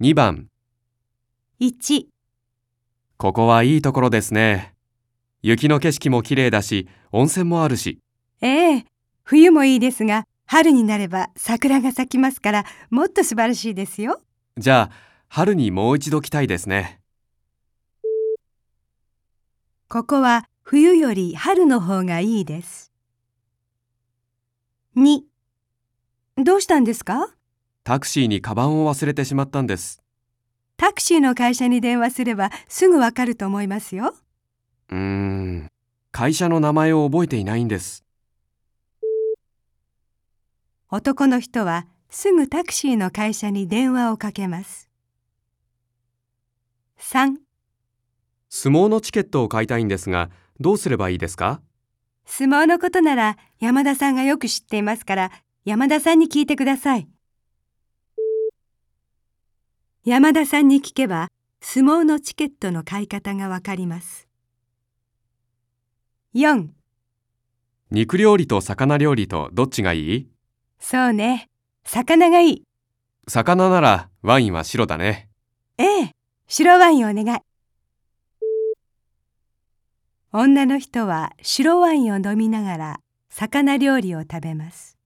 2番、1、ここはいいところですね。雪の景色も綺麗だし、温泉もあるし。ええ、冬もいいですが、春になれば桜が咲きますから、もっと素晴らしいですよ。じゃあ、春にもう一度来たいですね。ここは冬より春の方がいいです。2、どうしたんですか？タクシーにカバンを忘れてしまったんです。タクシーの会社に電話すればすぐわかると思いますよ。うーん、会社の名前を覚えていないんです。男の人はすぐタクシーの会社に電話をかけます。3. 相撲のチケットを買いたいんですが、どうすればいいですか？相撲のことなら山田さんがよく知っていますから山田さんに聞いてください。山田さんに聞けば相撲のチケットの買い方がわかります。4. 肉料理と魚料理とどっちがいい？そうね。魚がいい。魚ならワインは白だね。ええ、白ワインお願い。女の人は白ワインを飲みながら魚料理を食べます。